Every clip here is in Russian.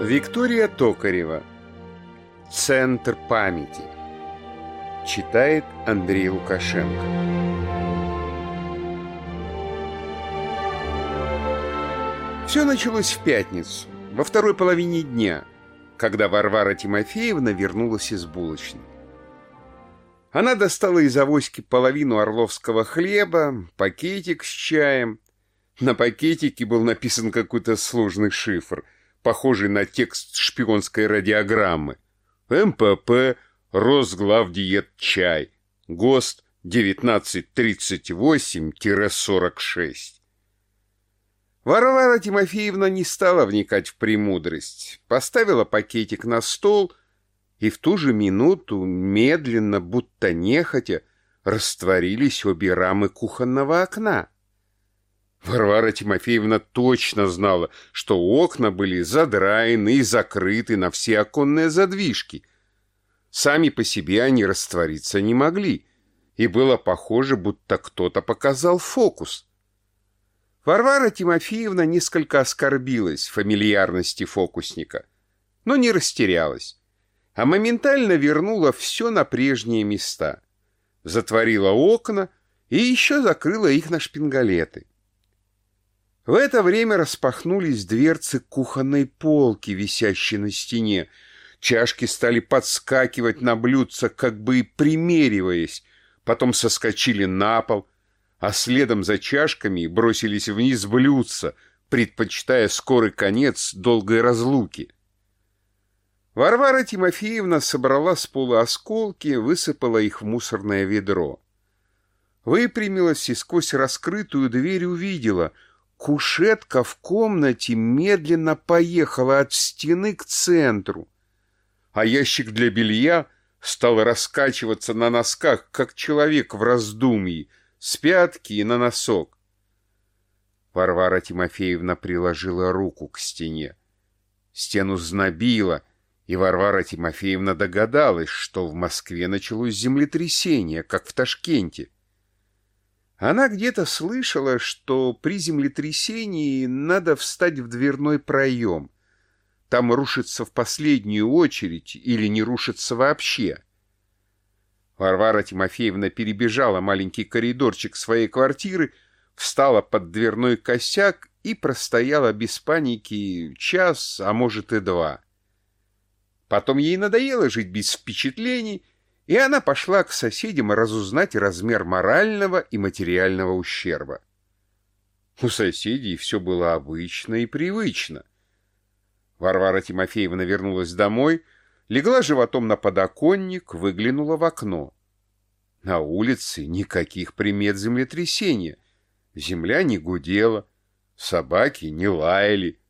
Виктория Токарева Центр памяти Читает Андрей Лукашенко Все началось в пятницу, во второй половине дня, когда Варвара Тимофеевна вернулась из булочной. Она достала из авоськи половину орловского хлеба, пакетик с чаем. На пакетике был написан какой-то сложный шифр, похожий на текст шпионской радиограммы. МПП, Росглавдиет чай, ГОСТ 1938-46. Варвара Тимофеевна не стала вникать в премудрость, поставила пакетик на стол и в ту же минуту, медленно, будто нехотя, растворились обе рамы кухонного окна. Варвара Тимофеевна точно знала, что окна были задраены и закрыты на все оконные задвижки. Сами по себе они раствориться не могли, и было похоже, будто кто-то показал фокус. Варвара Тимофеевна несколько оскорбилась фамильярности фокусника, но не растерялась а моментально вернула все на прежние места. Затворила окна и еще закрыла их на шпингалеты. В это время распахнулись дверцы кухонной полки, висящей на стене. Чашки стали подскакивать на блюдца, как бы и примериваясь, потом соскочили на пол, а следом за чашками бросились вниз блюдца, предпочитая скорый конец долгой разлуки. Варвара Тимофеевна собрала с пола осколки, высыпала их в мусорное ведро. Выпрямилась и сквозь раскрытую дверь увидела, кушетка в комнате медленно поехала от стены к центру, а ящик для белья стал раскачиваться на носках, как человек в раздумье, с пятки и на носок. Варвара Тимофеевна приложила руку к стене. Стену знобила, и Варвара Тимофеевна догадалась, что в Москве началось землетрясение, как в Ташкенте. Она где-то слышала, что при землетрясении надо встать в дверной проем. Там рушится в последнюю очередь или не рушится вообще. Варвара Тимофеевна перебежала маленький коридорчик своей квартиры, встала под дверной косяк и простояла без паники час, а может и два. Потом ей надоело жить без впечатлений, и она пошла к соседям разузнать размер морального и материального ущерба. У соседей все было обычно и привычно. Варвара Тимофеевна вернулась домой, легла животом на подоконник, выглянула в окно. На улице никаких примет землетрясения. Земля не гудела, собаки не лаяли.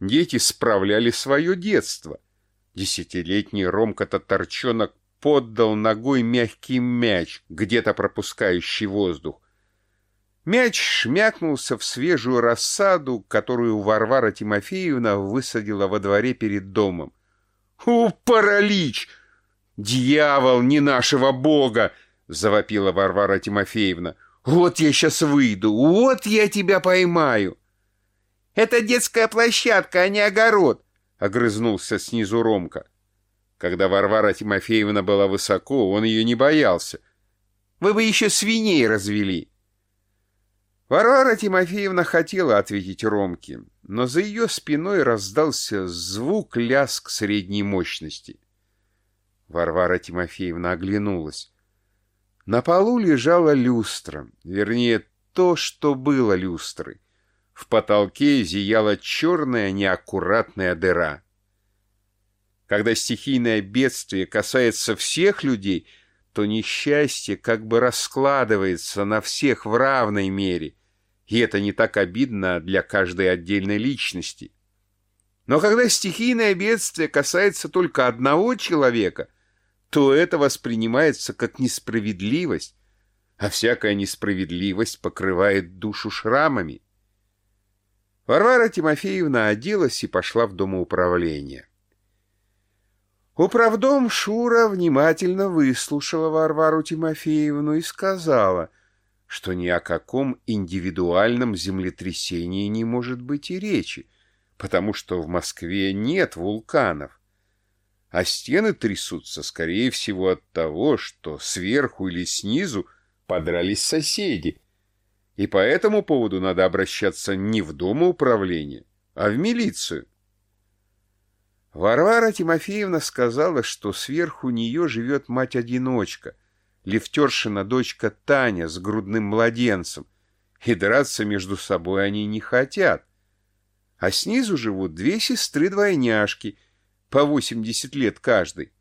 Дети справляли свое детство — Десятилетний Ромка-Татарчонок поддал ногой мягкий мяч, где-то пропускающий воздух. Мяч шмякнулся в свежую рассаду, которую Варвара Тимофеевна высадила во дворе перед домом. «У, паралич! Дьявол не нашего бога!» — завопила Варвара Тимофеевна. «Вот я сейчас выйду, вот я тебя поймаю!» «Это детская площадка, а не огород!» огрызнулся снизу Ромка. Когда Варвара Тимофеевна была высоко, он ее не боялся. Вы бы еще свиней развели. Варвара Тимофеевна хотела ответить Ромке, но за ее спиной раздался звук ляск средней мощности. Варвара Тимофеевна оглянулась. На полу лежала люстра, вернее, то, что было люстрой. В потолке зияла черная неаккуратная дыра. Когда стихийное бедствие касается всех людей, то несчастье как бы раскладывается на всех в равной мере, и это не так обидно для каждой отдельной личности. Но когда стихийное бедствие касается только одного человека, то это воспринимается как несправедливость, а всякая несправедливость покрывает душу шрамами. Варвара Тимофеевна оделась и пошла в домоуправление. Управдом Шура внимательно выслушала Варвару Тимофеевну и сказала, что ни о каком индивидуальном землетрясении не может быть и речи, потому что в Москве нет вулканов. А стены трясутся, скорее всего, от того, что сверху или снизу подрались соседи. И по этому поводу надо обращаться не в Домоуправление, а в милицию. Варвара Тимофеевна сказала, что сверху нее живет мать-одиночка, лифтершина дочка Таня с грудным младенцем, и драться между собой они не хотят. А снизу живут две сестры-двойняшки, по 80 лет каждой.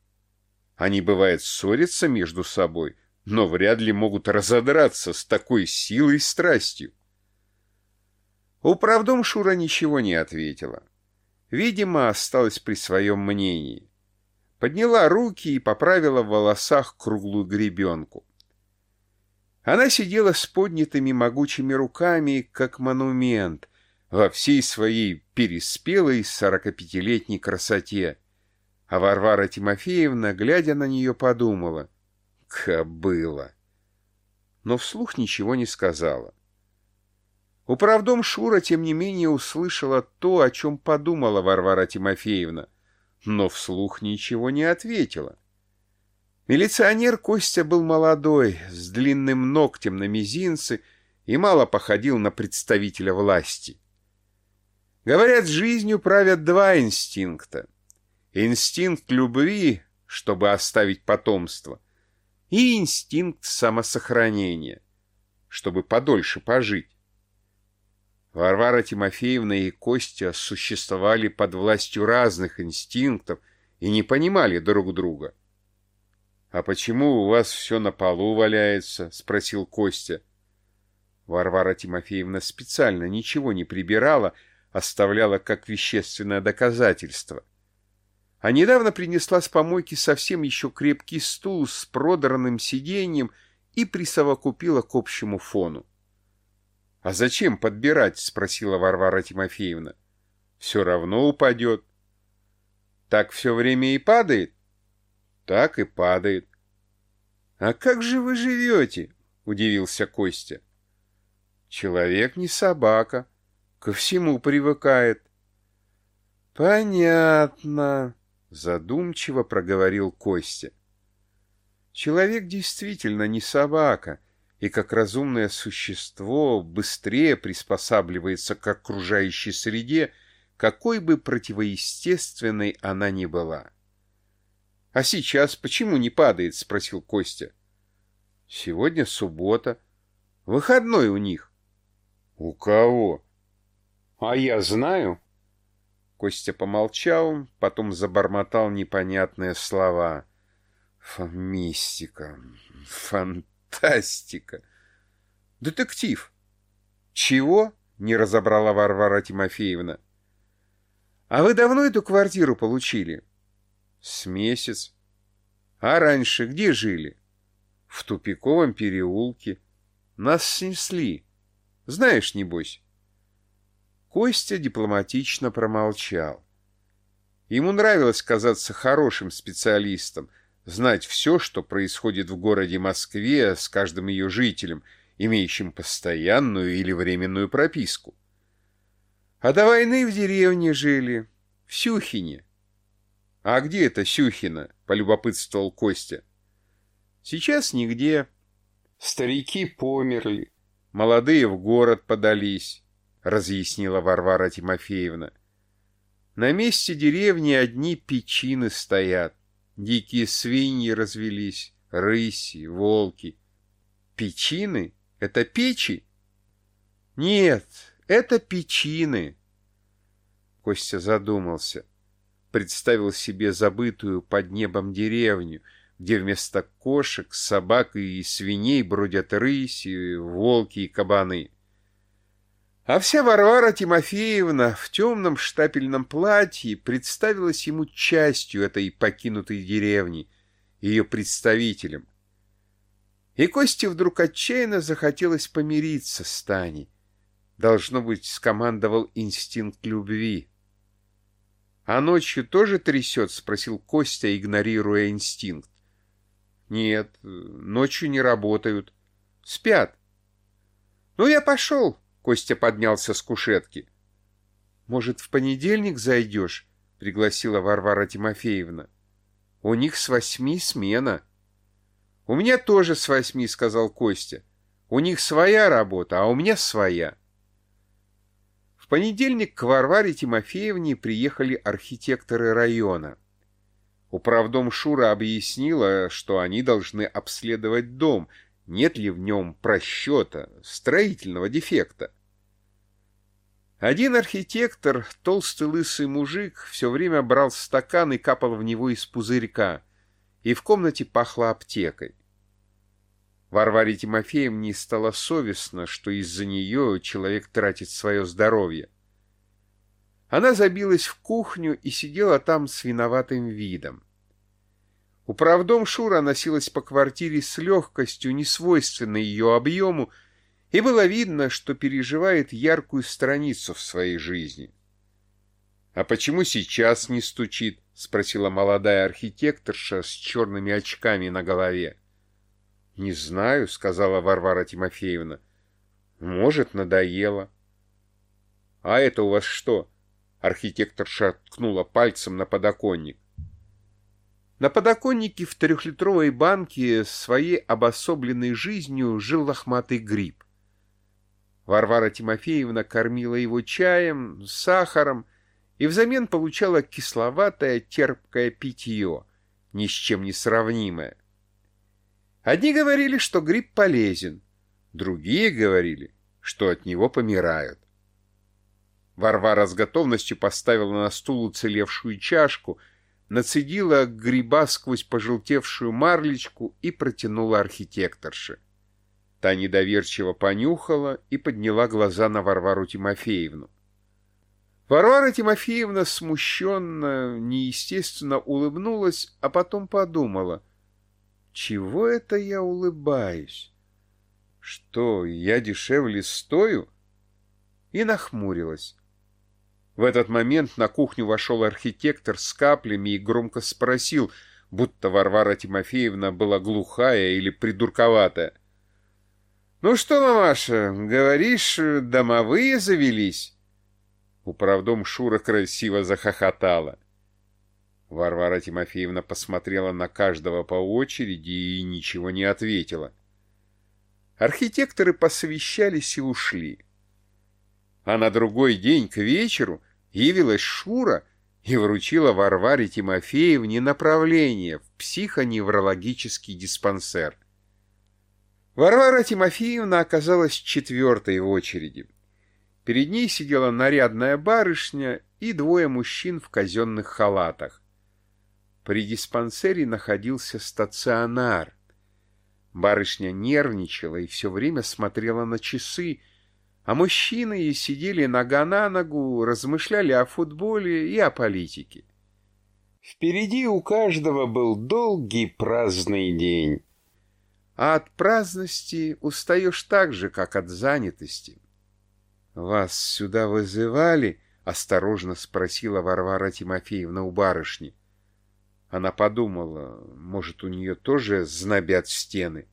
Они, бывает, ссорятся между собой, но вряд ли могут разодраться с такой силой и страстью. Управдом Шура ничего не ответила. Видимо, осталась при своем мнении. Подняла руки и поправила в волосах круглую гребенку. Она сидела с поднятыми могучими руками, как монумент, во всей своей переспелой сорокапятилетней красоте. А Варвара Тимофеевна, глядя на нее, подумала «Кобыла!» Но вслух ничего не сказала. Управдом Шура, тем не менее, услышала то, о чем подумала Варвара Тимофеевна, но вслух ничего не ответила. Милиционер Костя был молодой, с длинным ногтем на мизинце и мало походил на представителя власти. Говорят, жизнью правят два инстинкта. Инстинкт любви, чтобы оставить потомство, и инстинкт самосохранения, чтобы подольше пожить. Варвара Тимофеевна и Костя существовали под властью разных инстинктов и не понимали друг друга. «А почему у вас все на полу валяется?» — спросил Костя. Варвара Тимофеевна специально ничего не прибирала, оставляла как вещественное доказательство. А недавно принесла с помойки совсем еще крепкий стул с продранным сиденьем и присовокупила к общему фону. — А зачем подбирать? — спросила Варвара Тимофеевна. — Все равно упадет. — Так все время и падает? — Так и падает. — А как же вы живете? — удивился Костя. — Человек не собака, ко всему привыкает. — Понятно, — задумчиво проговорил Костя. — Человек действительно не собака — и как разумное существо быстрее приспосабливается к окружающей среде, какой бы противоестественной она ни была. — А сейчас почему не падает? — спросил Костя. — Сегодня суббота. Выходной у них. — У кого? — А я знаю. Костя помолчал, потом забормотал непонятные слова. — Мистика, фантастика. Фантастика! Детектив! Чего? Не разобрала Варвара Тимофеевна. А вы давно эту квартиру получили? С месяц. А раньше где жили? В тупиковом переулке. Нас снесли. Знаешь, небось? Костя дипломатично промолчал. Ему нравилось казаться хорошим специалистом, знать все, что происходит в городе Москве с каждым ее жителем, имеющим постоянную или временную прописку. А до войны в деревне жили, в Сюхине. — А где это Сюхина? — полюбопытствовал Костя. — Сейчас нигде. Старики померли, молодые в город подались, — разъяснила Варвара Тимофеевна. На месте деревни одни печины стоят. Дикие свиньи развелись, рыси, волки. Печины? Это печи? Нет, это печины. Костя задумался. Представил себе забытую под небом деревню, где вместо кошек, собак и свиней бродят рыси, волки и кабаны. А вся Варвара Тимофеевна в темном штапельном платье представилась ему частью этой покинутой деревни, ее представителем. И Косте вдруг отчаянно захотелось помириться с Таней. Должно быть, скомандовал инстинкт любви. — А ночью тоже трясет? — спросил Костя, игнорируя инстинкт. — Нет, ночью не работают. Спят. — Ну, я пошел. Костя поднялся с кушетки. «Может, в понедельник зайдешь?» — пригласила Варвара Тимофеевна. «У них с восьми смена». «У меня тоже с восьми», — сказал Костя. «У них своя работа, а у меня своя». В понедельник к Варваре Тимофеевне приехали архитекторы района. Управдом Шура объяснила, что они должны обследовать дом, нет ли в нем просчета, строительного дефекта. Один архитектор, толстый лысый мужик, все время брал стакан и капал в него из пузырька, и в комнате пахло аптекой. Варваре Тимофеевне стало совестно, что из-за нее человек тратит свое здоровье. Она забилась в кухню и сидела там с виноватым видом. Управдом Шура носилась по квартире с легкостью, несвойственной ее объему, и было видно, что переживает яркую страницу в своей жизни. «А почему сейчас не стучит?» — спросила молодая архитекторша с черными очками на голове. «Не знаю», — сказала Варвара Тимофеевна. «Может, надоело». «А это у вас что?» Архитекторша ткнула пальцем на подоконник. На подоконнике в трехлитровой банке своей обособленной жизнью жил лохматый гриб. Варвара Тимофеевна кормила его чаем, сахаром и взамен получала кисловатое терпкое питье, ни с чем не сравнимое. Одни говорили, что гриб полезен, другие говорили, что от него помирают. Варвара с готовностью поставила на стул уцелевшую чашку, нацедила гриба сквозь пожелтевшую марлечку и протянула архитекторше. Та недоверчиво понюхала и подняла глаза на Варвару Тимофеевну. Варвара Тимофеевна смущенно, неестественно улыбнулась, а потом подумала, «Чего это я улыбаюсь? Что, я дешевле стою?» И нахмурилась. В этот момент на кухню вошел архитектор с каплями и громко спросил, будто Варвара Тимофеевна была глухая или придурковатая. «Ну что, мамаша, говоришь, домовые завелись?» Управдом Шура красиво захохотала. Варвара Тимофеевна посмотрела на каждого по очереди и ничего не ответила. Архитекторы посовещались и ушли. А на другой день к вечеру явилась Шура и вручила Варваре Тимофеевне направление в психоневрологический диспансер. Варвара Тимофеевна оказалась четвертой в очереди. Перед ней сидела нарядная барышня и двое мужчин в казенных халатах. При диспансере находился стационар. Барышня нервничала и все время смотрела на часы, а мужчины сидели нога на ногу, размышляли о футболе и о политике. Впереди у каждого был долгий праздный день. А от праздности устаешь так же, как от занятости. «Вас сюда вызывали?» — осторожно спросила Варвара Тимофеевна у барышни. Она подумала, может, у нее тоже знобят стены.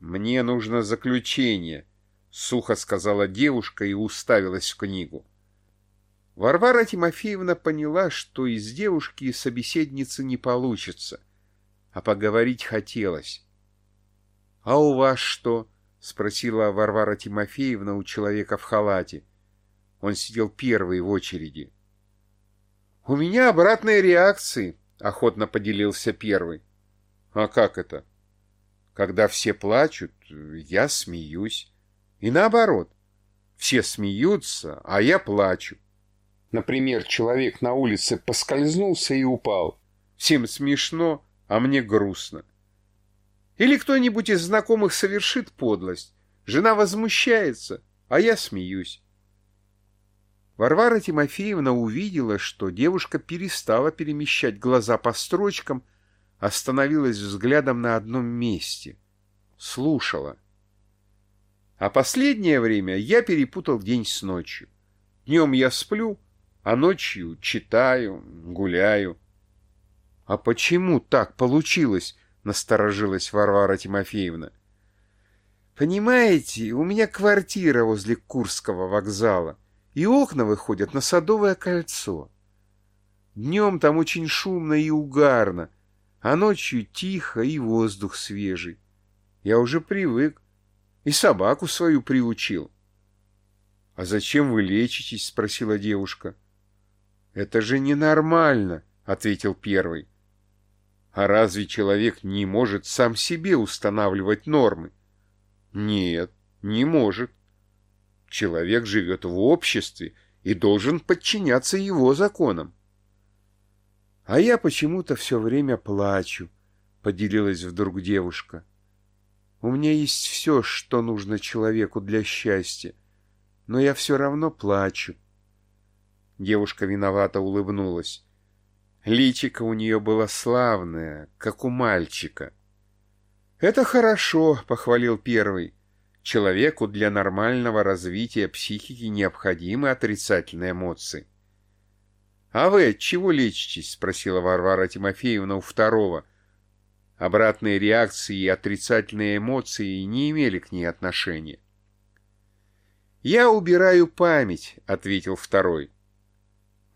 «Мне нужно заключение», — сухо сказала девушка и уставилась в книгу. Варвара Тимофеевна поняла, что из девушки и собеседницы не получится, а поговорить хотелось. — А у вас что? — спросила Варвара Тимофеевна у человека в халате. Он сидел первый в очереди. — У меня обратные реакции, — охотно поделился первый. — А как это? Когда все плачут, я смеюсь. И наоборот, все смеются, а я плачу. Например, человек на улице поскользнулся и упал. Всем смешно, а мне грустно. Или кто-нибудь из знакомых совершит подлость. Жена возмущается, а я смеюсь. Варвара Тимофеевна увидела, что девушка перестала перемещать глаза по строчкам, остановилась взглядом на одном месте. Слушала. А последнее время я перепутал день с ночью. Днем я сплю, а ночью читаю, гуляю. — А почему так получилось? — насторожилась Варвара Тимофеевна. — Понимаете, у меня квартира возле Курского вокзала, и окна выходят на Садовое кольцо. Днем там очень шумно и угарно, а ночью тихо и воздух свежий. Я уже привык и собаку свою приучил. — А зачем вы лечитесь? — спросила девушка. — Это же ненормально, — ответил первый. — А разве человек не может сам себе устанавливать нормы? — Нет, не может. Человек живет в обществе и должен подчиняться его законам. А я почему-то все время плачу, — поделилась вдруг девушка. У меня есть все, что нужно человеку для счастья, но я все равно плачу. Девушка виновато улыбнулась. Личико у нее было славное, как у мальчика. «Это хорошо», — похвалил первый. «Человеку для нормального развития психики необходимы отрицательные эмоции». «А вы от чего лечитесь?» — спросила Варвара Тимофеевна у второго. Обратные реакции и отрицательные эмоции не имели к ней отношения. «Я убираю память», — ответил второй.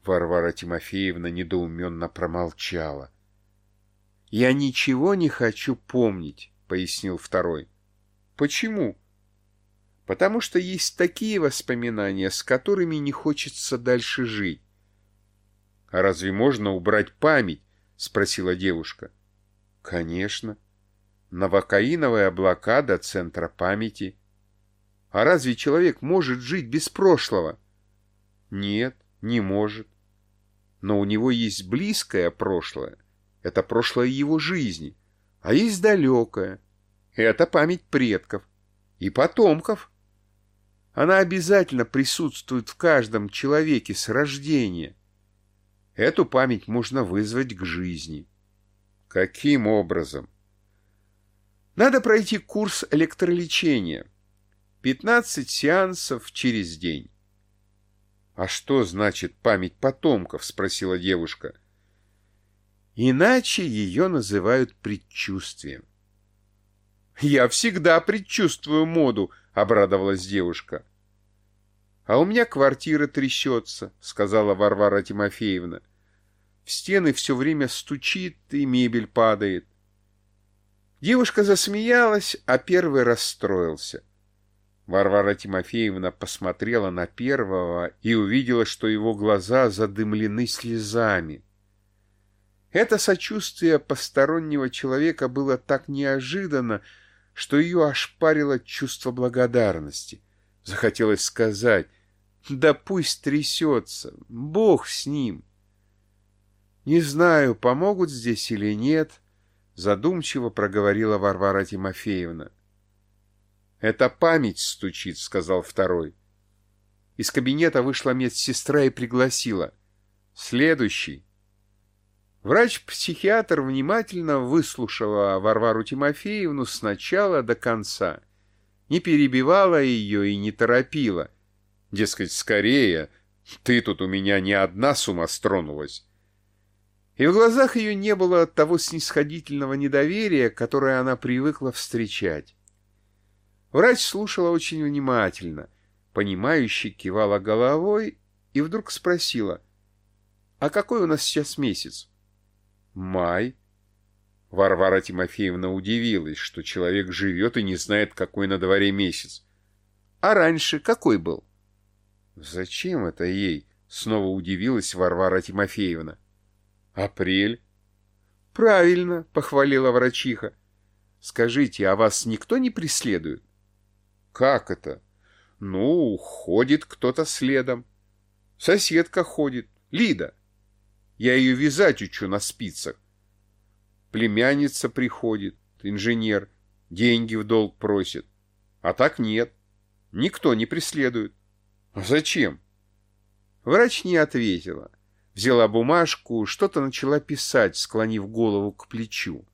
Варвара Тимофеевна недоуменно промолчала. «Я ничего не хочу помнить», — пояснил второй. «Почему?» «Потому что есть такие воспоминания, с которыми не хочется дальше жить. «А разве можно убрать память?» — спросила девушка. «Конечно. Новокаиновая блокада центра памяти. А разве человек может жить без прошлого?» «Нет, не может. Но у него есть близкое прошлое. Это прошлое его жизни. А есть далекое. Это память предков и потомков. Она обязательно присутствует в каждом человеке с рождения. Эту память можно вызвать к жизни. Каким образом? Надо пройти курс электролечения. 15 сеансов через день. «А что значит память потомков?» — спросила девушка. «Иначе ее называют предчувствием». «Я всегда предчувствую моду», — обрадовалась девушка. «А у меня квартира трясется», — сказала Варвара Тимофеевна. «В стены все время стучит, и мебель падает». Девушка засмеялась, а первый расстроился. Варвара Тимофеевна посмотрела на первого и увидела, что его глаза задымлены слезами. Это сочувствие постороннего человека было так неожиданно, что ее ошпарило чувство благодарности — Захотелось сказать, да пусть трясется, Бог с ним. Не знаю, помогут здесь или нет, задумчиво проговорила Варвара Тимофеевна. Это память стучит, сказал второй. Из кабинета вышла медсестра и пригласила. Следующий. Врач-психиатр внимательно выслушала Варвару Тимофеевну с начала до конца — не перебивала ее и не торопила. Дескать, скорее, ты тут у меня не одна с ума стронулась. И в глазах ее не было того снисходительного недоверия, которое она привыкла встречать. Врач слушала очень внимательно, понимающе кивала головой и вдруг спросила, «А какой у нас сейчас месяц?» «Май», Варвара Тимофеевна удивилась, что человек живет и не знает, какой на дворе месяц. А раньше какой был? Зачем это ей? Снова удивилась Варвара Тимофеевна. Апрель. Правильно, похвалила врачиха. Скажите, а вас никто не преследует? Как это? Ну, ходит кто-то следом. Соседка ходит, Лида. Я ее вязать учу на спицах. Племянница приходит, инженер, деньги в долг просит. А так нет. Никто не преследует. А зачем? Врач не ответила. Взяла бумажку, что-то начала писать, склонив голову к плечу.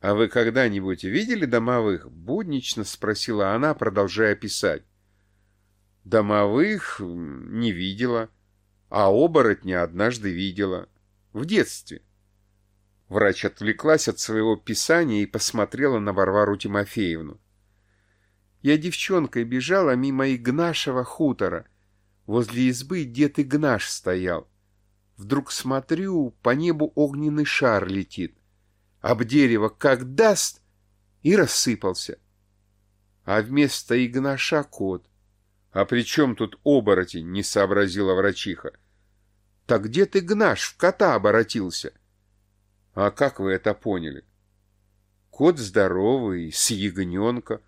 «А вы когда-нибудь видели домовых?» — буднично спросила она, продолжая писать. «Домовых не видела, а оборотня однажды видела. В детстве». Врач отвлеклась от своего писания и посмотрела на Варвару Тимофеевну. Я девчонкой бежала мимо Игнашева хутора. Возле избы дед Игнаш стоял. Вдруг смотрю, по небу огненный шар летит. Об дерево как даст, и рассыпался. А вместо Игнаша кот. «А при чем тут оборотень?» — не сообразила врачиха. «Так где ты, Гнаш, в кота оборотился?» «А как вы это поняли?» «Кот здоровый, с ягненка,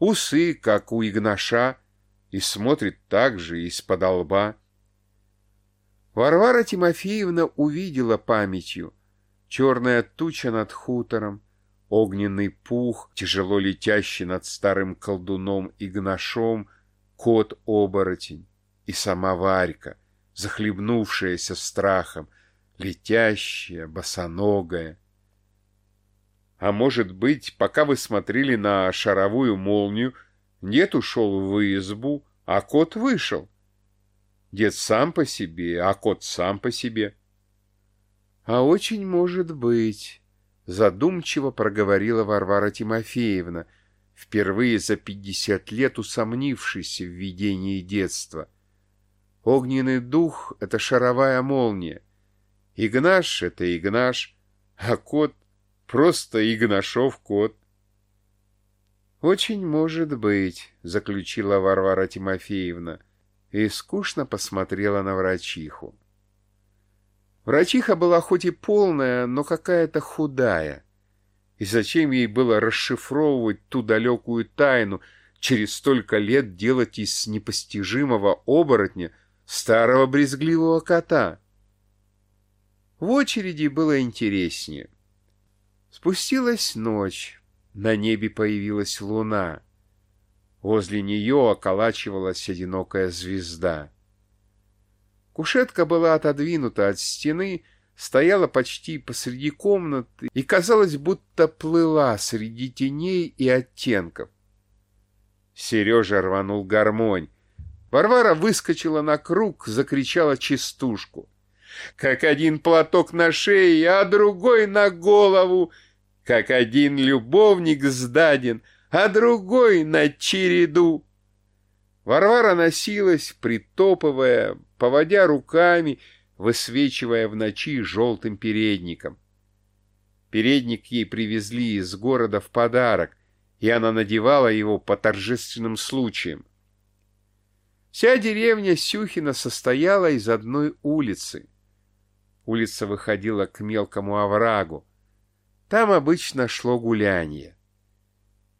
усы, как у Игнаша, и смотрит так же из-под лба». Варвара Тимофеевна увидела памятью. Черная туча над хутором, огненный пух, тяжело летящий над старым колдуном Игнашом, кот-оборотень и сама Варька, захлебнувшаяся страхом, летящая, босоногая. А может быть, пока вы смотрели на шаровую молнию, дед ушел в избу, а кот вышел. Дед сам по себе, а кот сам по себе. А очень может быть, задумчиво проговорила Варвара Тимофеевна, — впервые за пятьдесят лет усомнившийся в видении детства. Огненный дух — это шаровая молния. Игнаш — это Игнаш, а кот — просто Игнашов кот. «Очень может быть», — заключила Варвара Тимофеевна, и скучно посмотрела на врачиху. Врачиха была хоть и полная, но какая-то худая. И зачем ей было расшифровывать ту далекую тайну, через столько лет делать из непостижимого оборотня старого брезгливого кота? В очереди было интереснее. Спустилась ночь, на небе появилась луна. Возле нее околачивалась одинокая звезда. Кушетка была отодвинута от стены, стояла почти посреди комнаты и казалось, будто плыла среди теней и оттенков. Сережа рванул гармонь. Варвара выскочила на круг, закричала частушку. Как один платок на шее, а другой на голову, Как один любовник сдаден, а другой на череду. Варвара носилась, притопывая, поводя руками, высвечивая в ночи желтым передником. Передник ей привезли из города в подарок, и она надевала его по торжественным случаям. Вся деревня Сюхина состояла из одной улицы. Улица выходила к мелкому оврагу. Там обычно шло гулянье.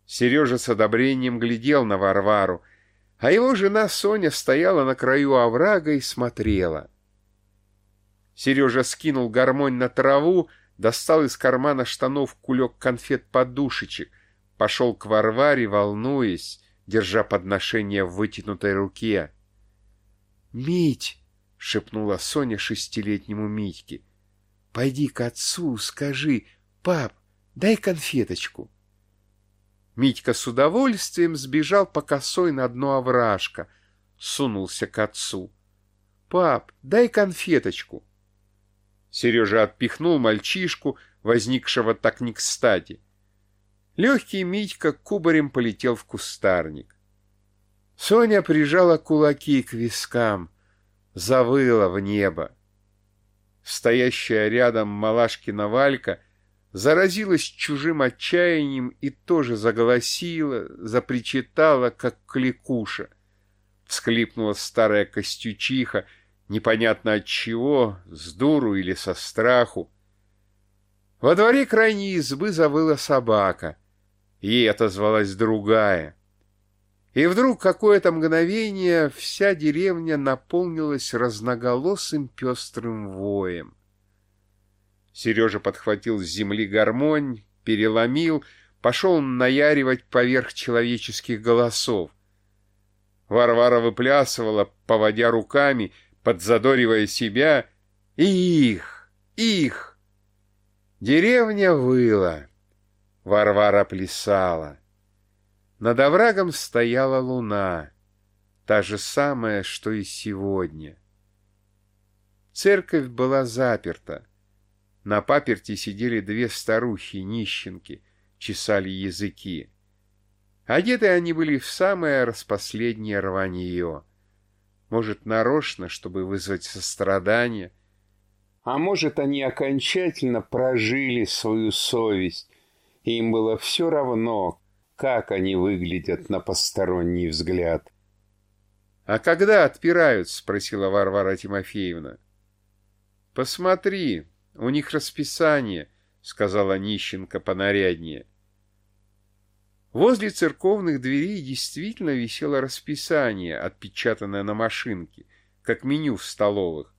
Сережа с одобрением глядел на Варвару, а его жена Соня стояла на краю оврага и смотрела — Сережа скинул гармонь на траву, достал из кармана штанов кулек конфет-подушечек, пошел к Варваре, волнуясь, держа подношение в вытянутой руке. «Мить!» — шепнула Соня шестилетнему Митьке. «Пойди к отцу, скажи, пап, дай конфеточку». Митька с удовольствием сбежал по косой на дно овражка, сунулся к отцу. «Пап, дай конфеточку». Сережа отпихнул мальчишку, возникшего так не кстати. Легкий Митька кубарем полетел в кустарник. Соня прижала кулаки к вискам, завыла в небо. Стоящая рядом Малашкина Валька заразилась чужим отчаянием и тоже заголосила, запричитала, как кликуша. Всхлипнула старая костючиха, непонятно от чего, с дуру или со страху. Во дворе крайней избы завыла собака, ей отозвалась другая. И вдруг какое-то мгновение вся деревня наполнилась разноголосым пестрым воем. Сережа подхватил с земли гармонь, переломил, пошел наяривать поверх человеческих голосов. Варвара выплясывала, поводя руками, подзадоривая себя их, их. Деревня выла, Варвара плясала. Над оврагом стояла луна, та же самая, что и сегодня. Церковь была заперта. На паперти сидели две старухи-нищенки, чесали языки. Одеты они были в самое распоследнее рванье — Может, нарочно, чтобы вызвать сострадание. А может, они окончательно прожили свою совесть, и им было все равно, как они выглядят на посторонний взгляд. «А когда отпирают?» — спросила Варвара Тимофеевна. «Посмотри, у них расписание», — сказала нищенка понаряднее. Возле церковных дверей действительно висело расписание, отпечатанное на машинке, как меню в столовых.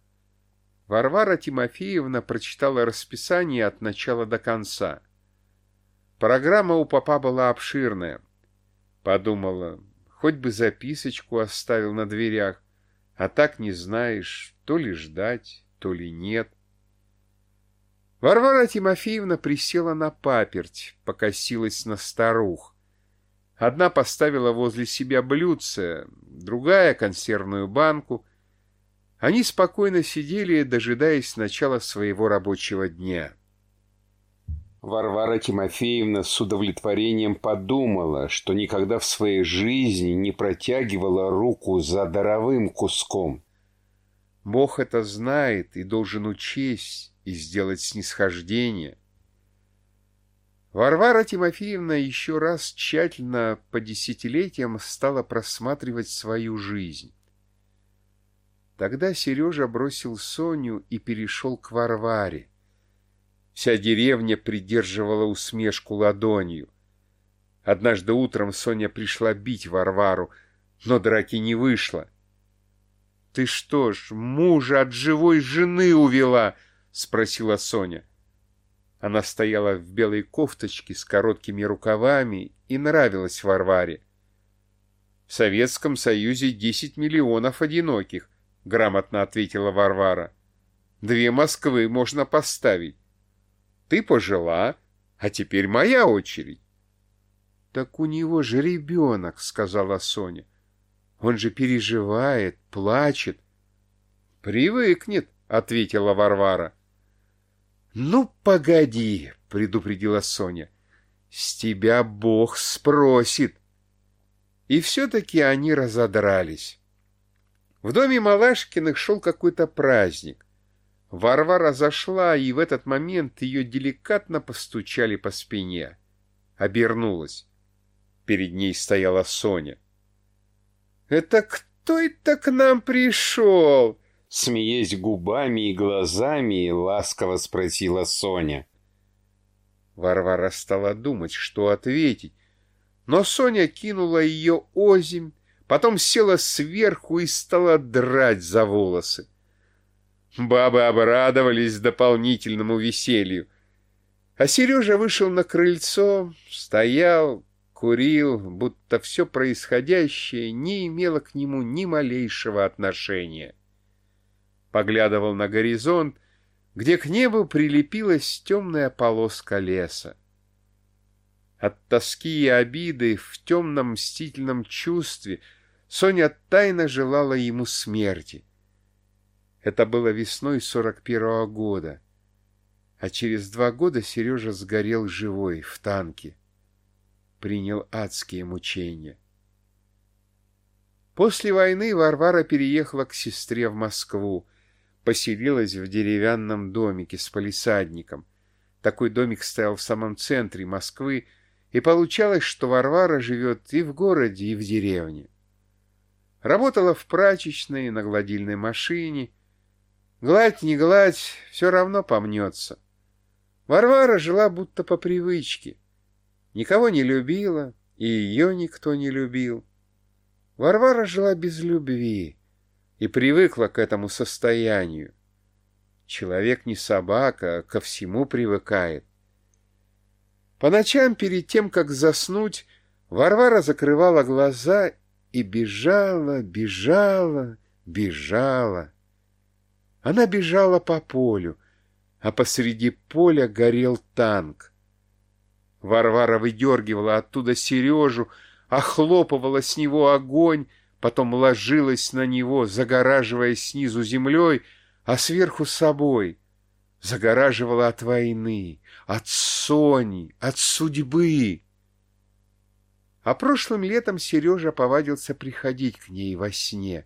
Варвара Тимофеевна прочитала расписание от начала до конца. Программа у папа была обширная. Подумала, хоть бы записочку оставил на дверях, а так не знаешь, то ли ждать, то ли нет. Варвара Тимофеевна присела на паперть, покосилась на старух. Одна поставила возле себя блюдце, другая — консервную банку. Они спокойно сидели, дожидаясь начала своего рабочего дня. Варвара Тимофеевна с удовлетворением подумала, что никогда в своей жизни не протягивала руку за даровым куском. Бог это знает и должен учесть и сделать снисхождение — Варвара Тимофеевна еще раз тщательно по десятилетиям стала просматривать свою жизнь. Тогда Сережа бросил Соню и перешел к Варваре. Вся деревня придерживала усмешку ладонью. Однажды утром Соня пришла бить Варвару, но драки не вышло. — Ты что ж, мужа от живой жены увела? — спросила Соня. — она стояла в белой кофточке с короткими рукавами и нравилась Варваре. «В Советском Союзе десять миллионов одиноких», — грамотно ответила Варвара. «Две Москвы можно поставить. Ты пожила, а теперь моя очередь». «Так у него же ребенок», — сказала Соня. «Он же переживает, плачет». «Привыкнет», — ответила Варвара. «Ну, погоди!» — предупредила Соня. «С тебя Бог спросит!» И все-таки они разодрались. В доме Малашкиных шел какой-то праздник. Варвара зашла, и в этот момент ее деликатно постучали по спине. Обернулась. Перед ней стояла Соня. «Это кто это к нам пришел?» Смеясь губами и глазами, ласково спросила Соня. Варвара стала думать, что ответить, но Соня кинула ее озимь, потом села сверху и стала драть за волосы. Бабы обрадовались дополнительному веселью. А Сережа вышел на крыльцо, стоял, курил, будто все происходящее не имело к нему ни малейшего отношения поглядывал на горизонт, где к небу прилепилась темная полоска леса. От тоски и обиды в темном мстительном чувстве Соня тайно желала ему смерти. Это было весной сорок первого года, а через два года Сережа сгорел живой в танке. Принял адские мучения. После войны Варвара переехала к сестре в Москву, поселилась в деревянном домике с палисадником. Такой домик стоял в самом центре Москвы, и получалось, что Варвара живет и в городе, и в деревне. Работала в прачечной, на гладильной машине. Гладь, не гладь, все равно помнется. Варвара жила будто по привычке. Никого не любила, и ее никто не любил. Варвара жила без любви и привыкла к этому состоянию. Человек не собака, а ко всему привыкает. По ночам перед тем, как заснуть, Варвара закрывала глаза и бежала, бежала, бежала. Она бежала по полю, а посреди поля горел танк. Варвара выдергивала оттуда Сережу, охлопывала с него огонь, потом ложилась на него, загораживая снизу землей, а сверху собой. Загораживала от войны, от Сони, от судьбы. А прошлым летом Сережа повадился приходить к ней во сне.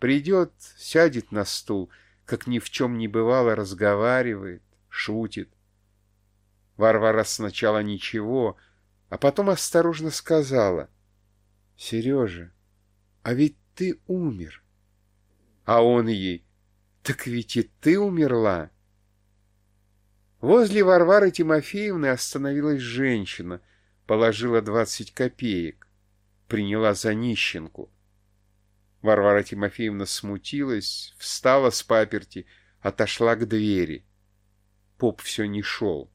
Придет, сядет на стул, как ни в чем не бывало, разговаривает, шутит. Варвара сначала ничего, а потом осторожно сказала. — Сережа, а ведь ты умер. А он ей. — Так ведь и ты умерла. Возле Варвары Тимофеевны остановилась женщина, положила двадцать копеек, приняла за нищенку. Варвара Тимофеевна смутилась, встала с паперти, отошла к двери. Поп все не шел.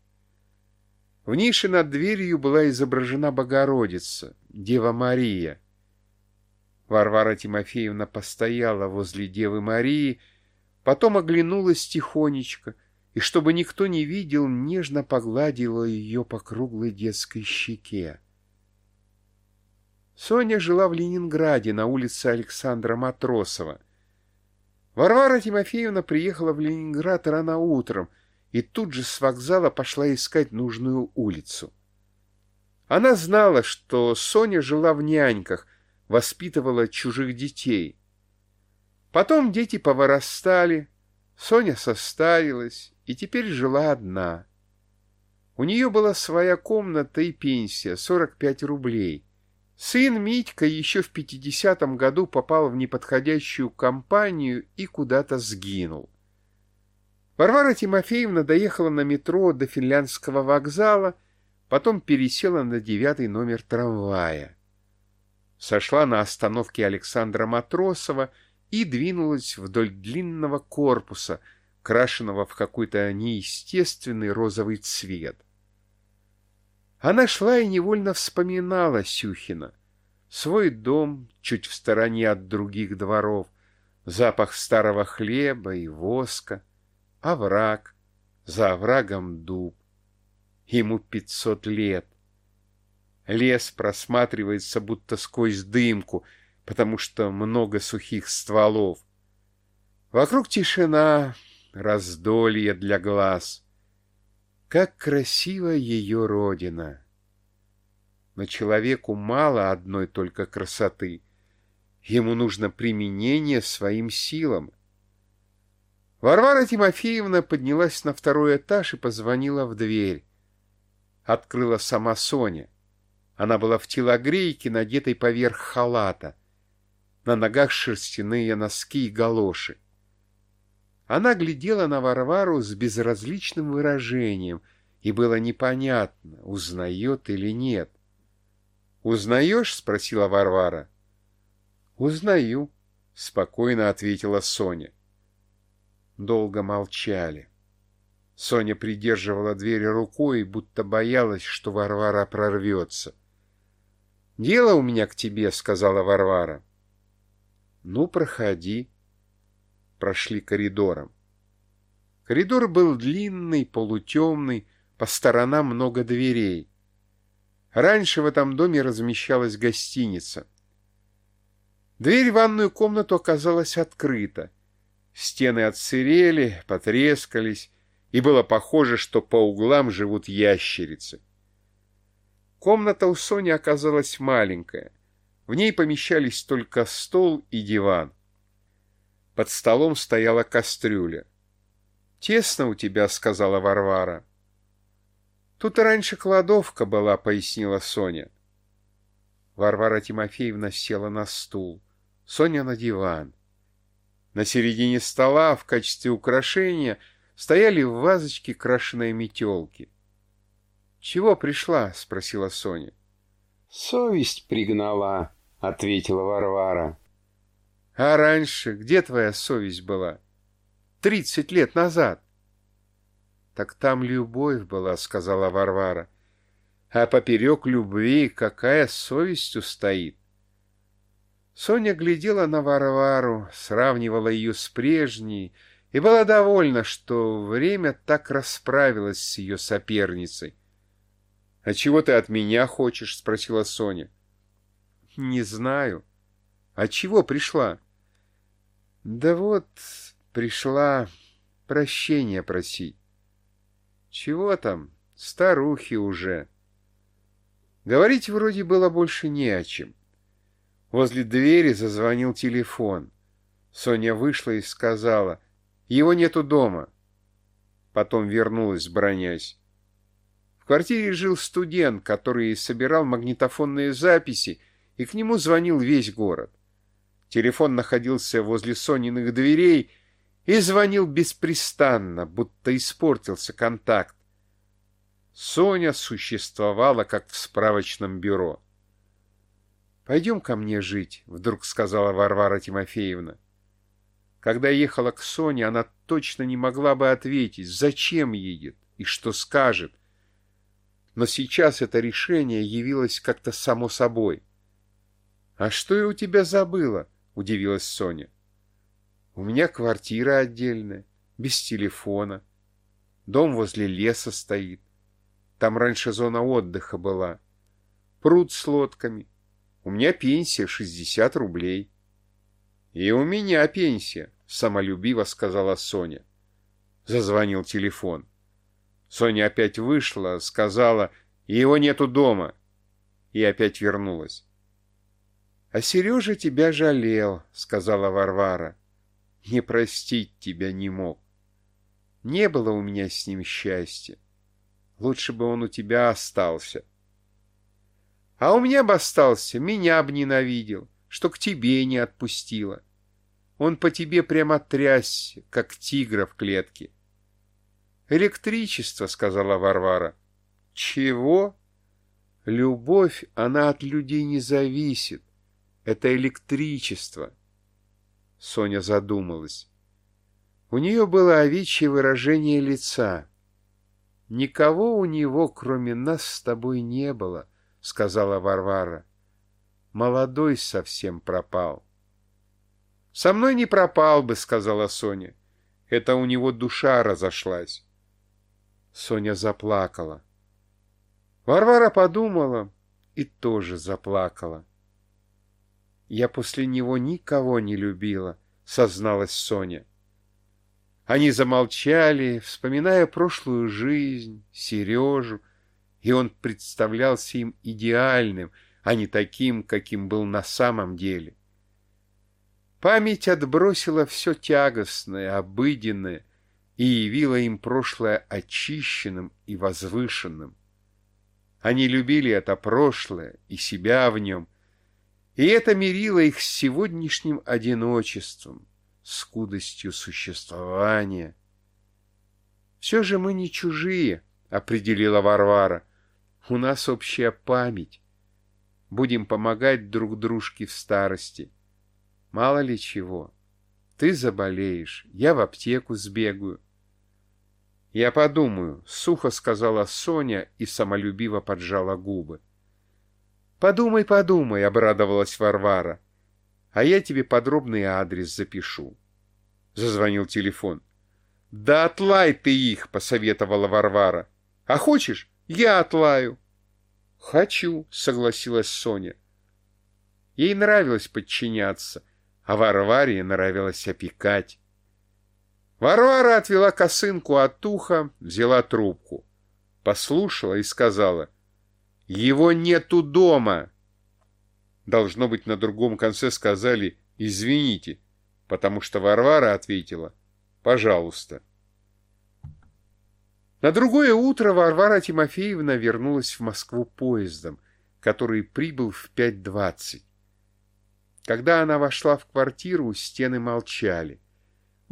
В нише над дверью была изображена Богородица, Дева Мария. Варвара Тимофеевна постояла возле Девы Марии, потом оглянулась тихонечко и, чтобы никто не видел, нежно погладила ее по круглой детской щеке. Соня жила в Ленинграде на улице Александра Матросова. Варвара Тимофеевна приехала в Ленинград рано утром и тут же с вокзала пошла искать нужную улицу. Она знала, что Соня жила в няньках, воспитывала чужих детей. Потом дети повырастали, Соня состарилась и теперь жила одна. У нее была своя комната и пенсия, 45 рублей — Сын Митька еще в 50-м году попал в неподходящую компанию и куда-то сгинул. Варвара Тимофеевна доехала на метро до финляндского вокзала, потом пересела на девятый номер трамвая. Сошла на остановке Александра Матросова и двинулась вдоль длинного корпуса, крашенного в какой-то неестественный розовый цвет. Она шла и невольно вспоминала Сюхина. Свой дом чуть в стороне от других дворов, запах старого хлеба и воска, овраг, за оврагом дуб. Ему пятьсот лет. Лес просматривается будто сквозь дымку, потому что много сухих стволов. Вокруг тишина, раздолье для глаз — как красива ее родина! Но человеку мало одной только красоты. Ему нужно применение своим силам. Варвара Тимофеевна поднялась на второй этаж и позвонила в дверь. Открыла сама Соня. Она была в телогрейке, надетой поверх халата. На ногах шерстяные носки и галоши. Она глядела на Варвару с безразличным выражением, и было непонятно, узнает или нет. «Узнаешь?» — спросила Варвара. «Узнаю», — спокойно ответила Соня. Долго молчали. Соня придерживала дверь рукой, будто боялась, что Варвара прорвется. «Дело у меня к тебе», — сказала Варвара. «Ну, проходи», прошли коридором. Коридор был длинный, полутемный, по сторонам много дверей. Раньше в этом доме размещалась гостиница. Дверь в ванную комнату оказалась открыта. Стены отсырели, потрескались, и было похоже, что по углам живут ящерицы. Комната у Сони оказалась маленькая. В ней помещались только стол и диван. Под столом стояла кастрюля. «Тесно у тебя», — сказала Варвара. «Тут раньше кладовка была», — пояснила Соня. Варвара Тимофеевна села на стул, Соня на диван. На середине стола в качестве украшения стояли в вазочке крашеные метелки. «Чего пришла?» — спросила Соня. «Совесть пригнала», — ответила Варвара. А раньше где твоя совесть была? Тридцать лет назад. Так там любовь была, сказала Варвара. А поперек любви какая совесть устоит? Соня глядела на Варвару, сравнивала ее с прежней и была довольна, что время так расправилось с ее соперницей. — А чего ты от меня хочешь? — спросила Соня. — Не знаю. А чего пришла? Да вот, пришла прощения просить. Чего там, старухи уже. Говорить вроде было больше не о чем. Возле двери зазвонил телефон. Соня вышла и сказала, «Его нету дома». Потом вернулась, бронясь. В квартире жил студент, который собирал магнитофонные записи, и к нему звонил весь город. Телефон находился возле Сониных дверей и звонил беспрестанно, будто испортился контакт. Соня существовала, как в справочном бюро. «Пойдем ко мне жить», — вдруг сказала Варвара Тимофеевна. Когда ехала к Соне, она точно не могла бы ответить, зачем едет и что скажет. Но сейчас это решение явилось как-то само собой. «А что я у тебя забыла?» — удивилась Соня. «У меня квартира отдельная, без телефона. Дом возле леса стоит. Там раньше зона отдыха была. Пруд с лодками. У меня пенсия 60 рублей». «И у меня пенсия», — самолюбиво сказала Соня. Зазвонил телефон. Соня опять вышла, сказала, его нету дома, и опять вернулась. «А Сережа тебя жалел», — сказала Варвара. «Не простить тебя не мог. Не было у меня с ним счастья. Лучше бы он у тебя остался». «А у меня бы остался, меня бы ненавидел, что к тебе не отпустила. Он по тебе прямо трясся, как тигра в клетке». «Электричество», — сказала Варвара. «Чего?» «Любовь, она от людей не зависит. Это электричество. Соня задумалась. У нее было овечье выражение лица. «Никого у него, кроме нас, с тобой не было», — сказала Варвара. «Молодой совсем пропал». «Со мной не пропал бы», — сказала Соня. «Это у него душа разошлась». Соня заплакала. Варвара подумала и тоже заплакала. Я после него никого не любила, созналась Соня. Они замолчали, вспоминая прошлую жизнь, Сережу, и он представлялся им идеальным, а не таким, каким был на самом деле. Память отбросила все тягостное, обыденное и явила им прошлое очищенным и возвышенным. Они любили это прошлое и себя в нем, и это мирило их с сегодняшним одиночеством, скудостью существования. «Все же мы не чужие», — определила Варвара. «У нас общая память. Будем помогать друг дружке в старости. Мало ли чего. Ты заболеешь, я в аптеку сбегаю». «Я подумаю», — сухо сказала Соня и самолюбиво поджала губы. «Подумай, подумай», — обрадовалась Варвара. «А я тебе подробный адрес запишу». Зазвонил телефон. «Да отлай ты их», — посоветовала Варвара. «А хочешь, я отлаю». «Хочу», — согласилась Соня. Ей нравилось подчиняться, а Варваре нравилось опекать. Варвара отвела косынку от уха, взяла трубку, послушала и сказала — его нету дома. Должно быть, на другом конце сказали «извините», потому что Варвара ответила «пожалуйста». На другое утро Варвара Тимофеевна вернулась в Москву поездом, который прибыл в 5.20. Когда она вошла в квартиру, стены молчали.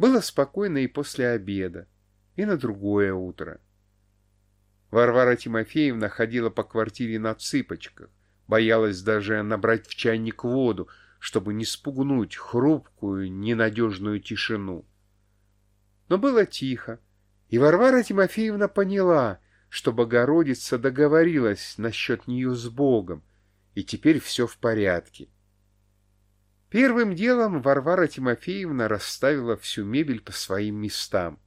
Было спокойно и после обеда, и на другое утро. Варвара Тимофеевна ходила по квартире на цыпочках, боялась даже набрать в чайник воду, чтобы не спугнуть хрупкую, ненадежную тишину. Но было тихо, и Варвара Тимофеевна поняла, что Богородица договорилась насчет нее с Богом, и теперь все в порядке. Первым делом Варвара Тимофеевна расставила всю мебель по своим местам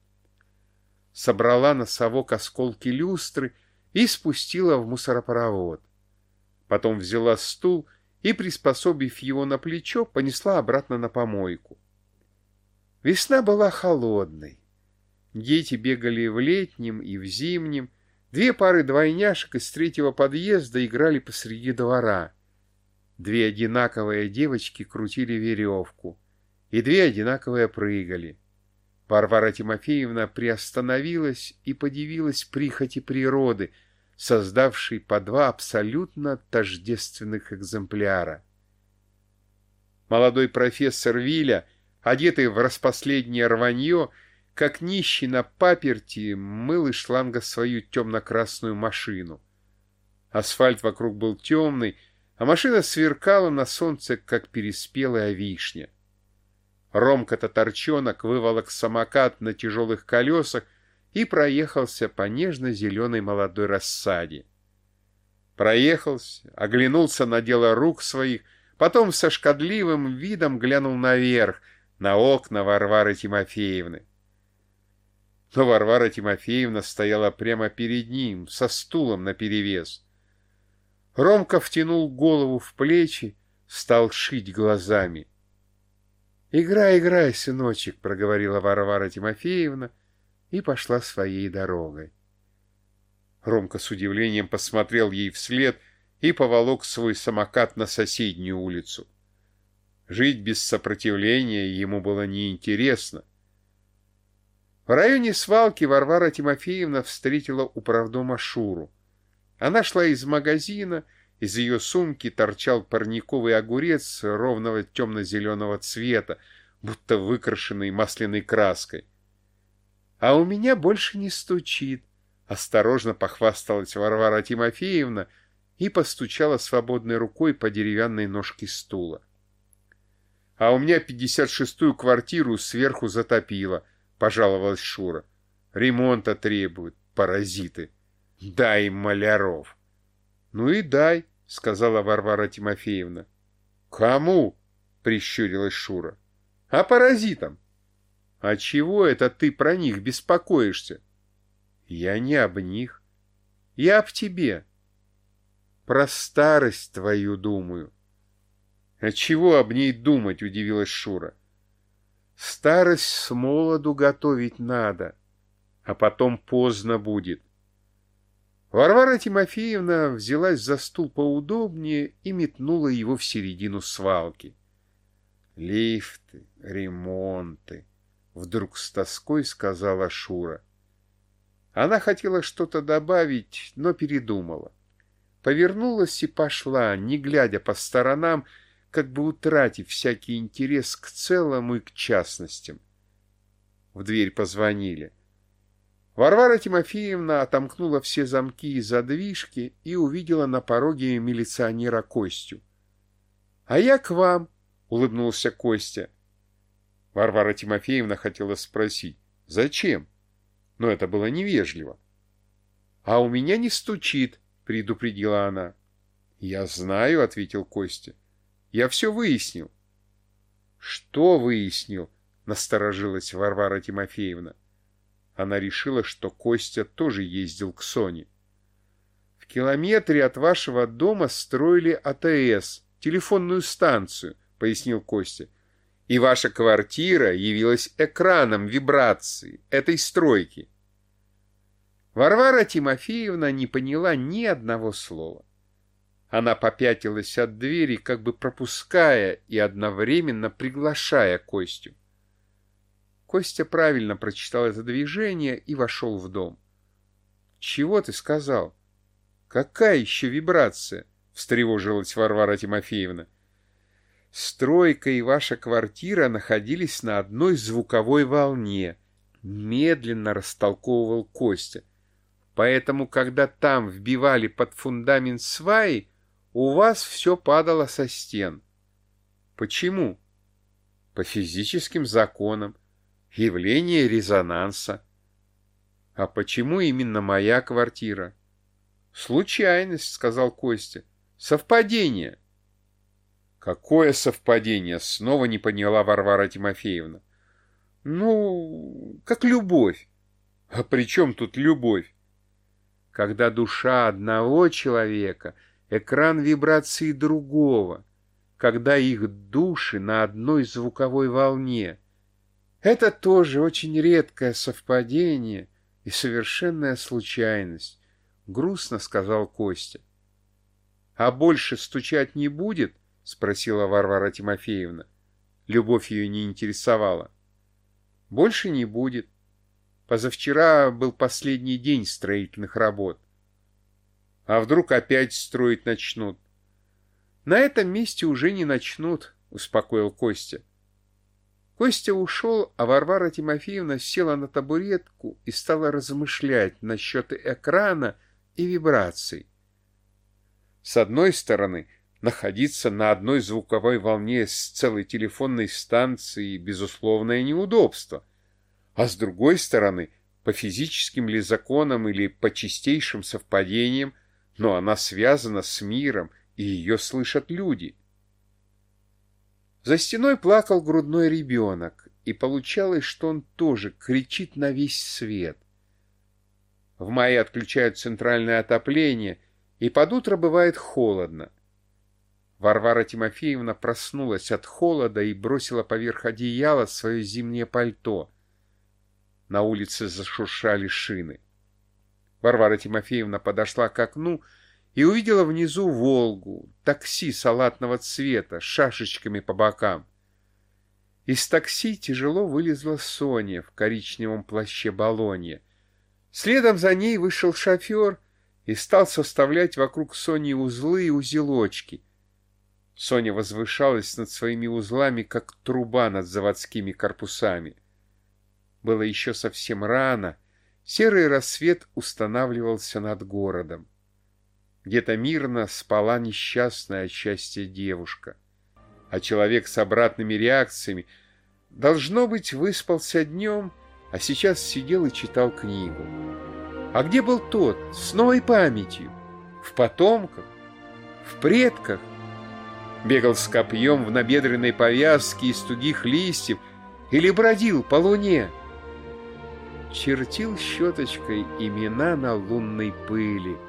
собрала на совок осколки люстры и спустила в мусоропровод. Потом взяла стул и, приспособив его на плечо, понесла обратно на помойку. Весна была холодной. Дети бегали в летнем и в зимнем. Две пары двойняшек из третьего подъезда играли посреди двора. Две одинаковые девочки крутили веревку. и две одинаковые прыгали. Варвара Тимофеевна приостановилась и подивилась прихоти природы, создавшей по два абсолютно тождественных экземпляра. Молодой профессор Виля, одетый в распоследнее рванье, как нищий на паперти, мыл из шланга свою темно-красную машину. Асфальт вокруг был темный, а машина сверкала на солнце, как переспелая вишня. Ромка-то-торчонок выволок самокат на тяжелых колесах и проехался по нежно-зеленой молодой рассаде. Проехался, оглянулся на дело рук своих, потом со шкодливым видом глянул наверх, на окна Варвары Тимофеевны. Но Варвара Тимофеевна стояла прямо перед ним, со стулом наперевес. Ромка втянул голову в плечи, стал шить глазами. «Играй, играй, сыночек», — проговорила Варвара Тимофеевна и пошла своей дорогой. Ромка с удивлением посмотрел ей вслед и поволок свой самокат на соседнюю улицу. Жить без сопротивления ему было неинтересно. В районе свалки Варвара Тимофеевна встретила управдома Шуру. Она шла из магазина из ее сумки торчал парниковый огурец ровного темно-зеленого цвета, будто выкрашенный масляной краской. «А у меня больше не стучит», — осторожно похвасталась Варвара Тимофеевна и постучала свободной рукой по деревянной ножке стула. «А у меня пятьдесят шестую квартиру сверху затопило», — пожаловалась Шура. «Ремонта требуют, паразиты. Дай им маляров». «Ну и дай», — сказала Варвара Тимофеевна. «Кому?» — прищурилась Шура. «А паразитам». «А чего это ты про них беспокоишься?» «Я не об них. Я об тебе. Про старость твою думаю». «А чего об ней думать?» — удивилась Шура. «Старость с молоду готовить надо, а потом поздно будет. Варвара Тимофеевна взялась за стул поудобнее и метнула его в середину свалки. «Лифты, ремонты», — вдруг с тоской сказала Шура. Она хотела что-то добавить, но передумала. Повернулась и пошла, не глядя по сторонам, как бы утратив всякий интерес к целому и к частностям. В дверь позвонили. Варвара Тимофеевна отомкнула все замки и задвижки и увидела на пороге милиционера Костю. — А я к вам, — улыбнулся Костя. Варвара Тимофеевна хотела спросить, зачем? Но это было невежливо. — А у меня не стучит, — предупредила она. — Я знаю, — ответил Костя. — Я все выяснил. — Что выяснил? — насторожилась Варвара Тимофеевна. — она решила, что Костя тоже ездил к Соне. В километре от вашего дома строили АТС, телефонную станцию, пояснил Костя. И ваша квартира явилась экраном вибрации этой стройки. Варвара Тимофеевна не поняла ни одного слова. Она попятилась от двери, как бы пропуская и одновременно приглашая Костю. Костя правильно прочитал это движение и вошел в дом. «Чего ты сказал? Какая еще вибрация?» — встревожилась Варвара Тимофеевна. «Стройка и ваша квартира находились на одной звуковой волне», — медленно растолковывал Костя. «Поэтому, когда там вбивали под фундамент сваи, у вас все падало со стен». «Почему?» «По физическим законам» явление резонанса. А почему именно моя квартира? Случайность, сказал Костя. Совпадение. Какое совпадение? Снова не поняла Варвара Тимофеевна. Ну, как любовь. А при чем тут любовь? Когда душа одного человека — экран вибрации другого, когда их души на одной звуковой волне — это тоже очень редкое совпадение и совершенная случайность, грустно сказал Костя. А больше стучать не будет? спросила Варвара Тимофеевна. Любовь ее не интересовала. Больше не будет. Позавчера был последний день строительных работ. А вдруг опять строить начнут? На этом месте уже не начнут, успокоил Костя. Костя ушел, а Варвара Тимофеевна села на табуретку и стала размышлять насчет экрана и вибраций. С одной стороны, находиться на одной звуковой волне с целой телефонной станцией – безусловное неудобство, а с другой стороны, по физическим ли законам или по чистейшим совпадениям, но она связана с миром, и ее слышат люди – за стеной плакал грудной ребенок, и получалось, что он тоже кричит на весь свет. В мае отключают центральное отопление, и под утро бывает холодно. Варвара Тимофеевна проснулась от холода и бросила поверх одеяла свое зимнее пальто. На улице зашуршали шины. Варвара Тимофеевна подошла к окну и увидела внизу «Волгу», такси салатного цвета, шашечками по бокам. Из такси тяжело вылезла Соня в коричневом плаще Болонья. Следом за ней вышел шофер и стал составлять вокруг Сони узлы и узелочки. Соня возвышалась над своими узлами, как труба над заводскими корпусами. Было еще совсем рано, серый рассвет устанавливался над городом. Где-то мирно спала несчастная от девушка. А человек с обратными реакциями, должно быть, выспался днем, а сейчас сидел и читал книгу. А где был тот, с новой памятью? В потомках? В предках? Бегал с копьем в набедренной повязке из тугих листьев или бродил по луне? Чертил щеточкой имена на лунной пыли —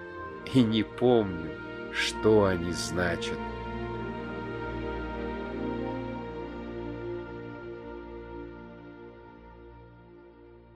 и не помню, что они значат.